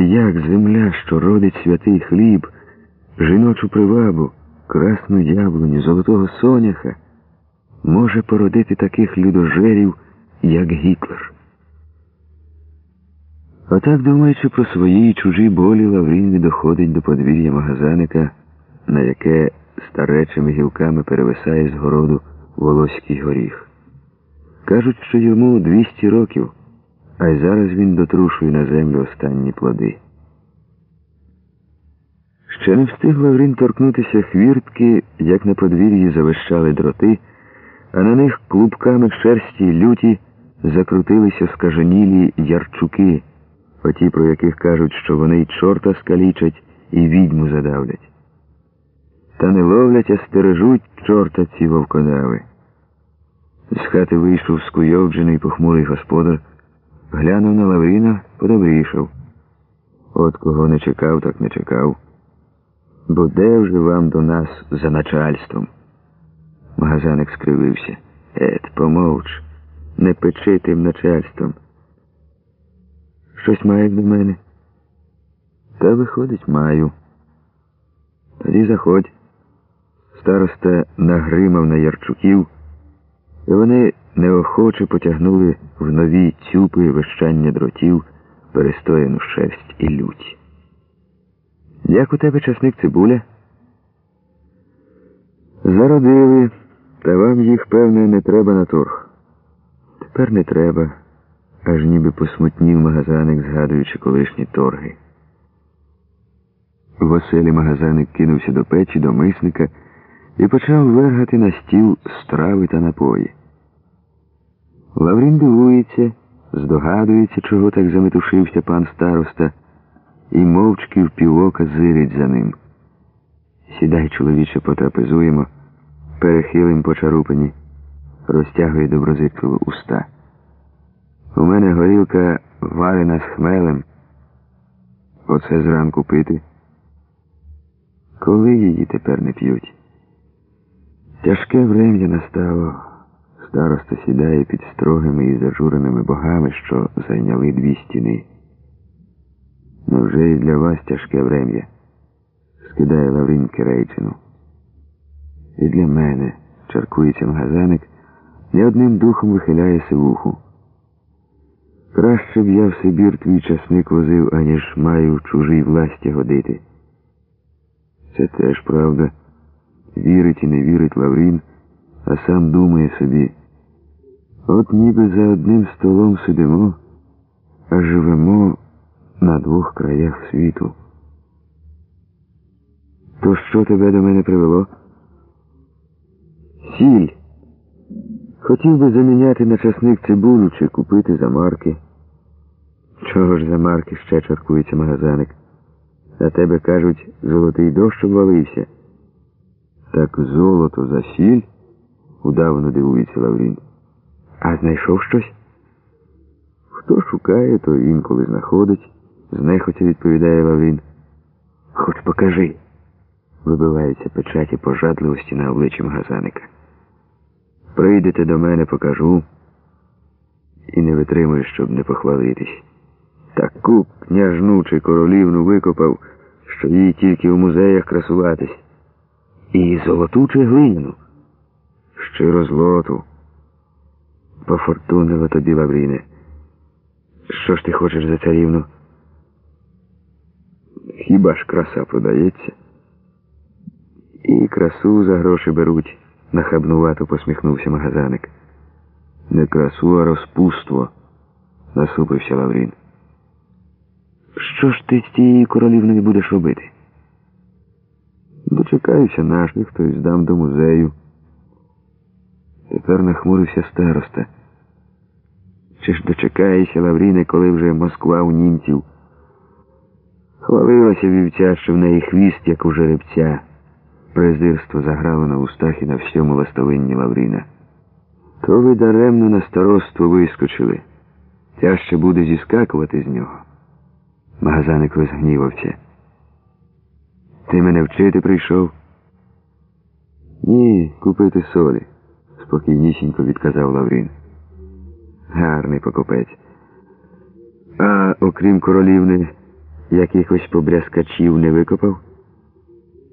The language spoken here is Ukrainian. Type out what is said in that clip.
Як земля, що родить святий хліб, жіночу привабу, красну яблуню, золотого соняха, може породити таких людожерів, як Гітлер. Отак, думаючи про свої й чужі болі, Лаврін доходить до подвір'я магазаника, на яке старечими гілками перевисає з городу волоський горіх. Кажуть, що йому 200 років, а й зараз він дотрушує на землю останні плоди. Ще не встиг Лаврін торкнутися хвіртки, як на подвір'ї завищали дроти, а на них клубками шерсті й люті закрутилися скаженілі ярчуки, оті, про яких кажуть, що вони й чорта скалічать і відьму задавлять. Та не ловлять, а стережуть чорта ці вовкодави. З хати вийшов скуйовджений похмурий господар, глянув на Лавріна, подобрішав. От кого не чекав, так не чекав. Бо де вже вам до нас за начальством? Магазаник скривився. Ет, помовч, не печи тим начальством. Щось маєш до мене? Та виходить, маю. Тоді заходь. Староста нагримав на ярчуків, і вони неохоче потягнули в нові цюпи вищання дротів, перестояну шерсть і лють. Як у тебе часник цибуля? Зародили, та вам їх, певне, не треба на торг. Тепер не треба, аж ніби посмутнів магазаник, згадуючи колишні торги. В оселі магазаник кинувся до печі, до мисника і почав вергати на стіл страви та напої. Лаврін дивується, здогадується, чого так заметушився пан староста, і мовчки в півока зирить за ним. Сідай, чоловіче, потрапезуємо, перехилим по чарупині, розтягує доброзичливо уста. У мене горілка варена з хмелем. Оце зранку пити. Коли її тепер не п'ють? Тяжке врем'я настало. Староста сідає під строгими і зажуреними богами, що зайняли дві стіни. Невже і для вас тяжке врем'я? скидає Лаврін Кирейчину. І для мене, чаркується магазаник, не одним духом вихиляє сивуху. Краще б я в Сибір твій часник возив, аніж маю в чужій власті годити. Це теж правда. Вірить і не вірить Лаврін, а сам думає собі. От ніби за одним столом сидимо, а живемо на двох краях світу. То що тебе до мене привело? Сіль. Хотів би заміняти на часник цибулю чи купити за марки. Чого ж за марки ще чаркується магазаник? На тебе кажуть, золотий дощ обвалився. Так золото за сіль? удавно дивується Лаврін. А знайшов щось? Хто шукає, то інколи знаходить, знехотя відповідає Лаврін. Хоч покажи. Вибиваються печаті пожадливості на обличчі магазаника. Прийдете до мене, покажу. І не витримуєш, щоб не похвалитись. Таку княжну чи королівну викопав, що їй тільки в музеях красуватись. І золоту чи глиняну? Щиро злоту. Пофортунило тобі, Лавріне. Що ж ти хочеш за царівну? Хіба ж краса продається? І красу за гроші беруть, нахабнувато посміхнувся магазаник. Не красу, а розпуство, насупився Лаврін. Що ж ти з тією королівною будеш робити? Дочекаюся наших, то й здам до музею. Тепер нахмурився староста. Чи ж дочекаєшся, Лавріне, коли вже Москва у німців? Хвалилася вівця, що в неї хвіст, як у жеребця. Презирство заграло на устах і на всьому ластовинні Лавріна. То ви даремно на староство вискочили. Тяжче буде зіскакувати з нього. Магазаник розгнівався. Ти мене вчити прийшов? Ні, купити солі, спокійнісінько відказав Лаврін. Гарний покупець. А окрім королівни, Якихось побрязкачів не викопав?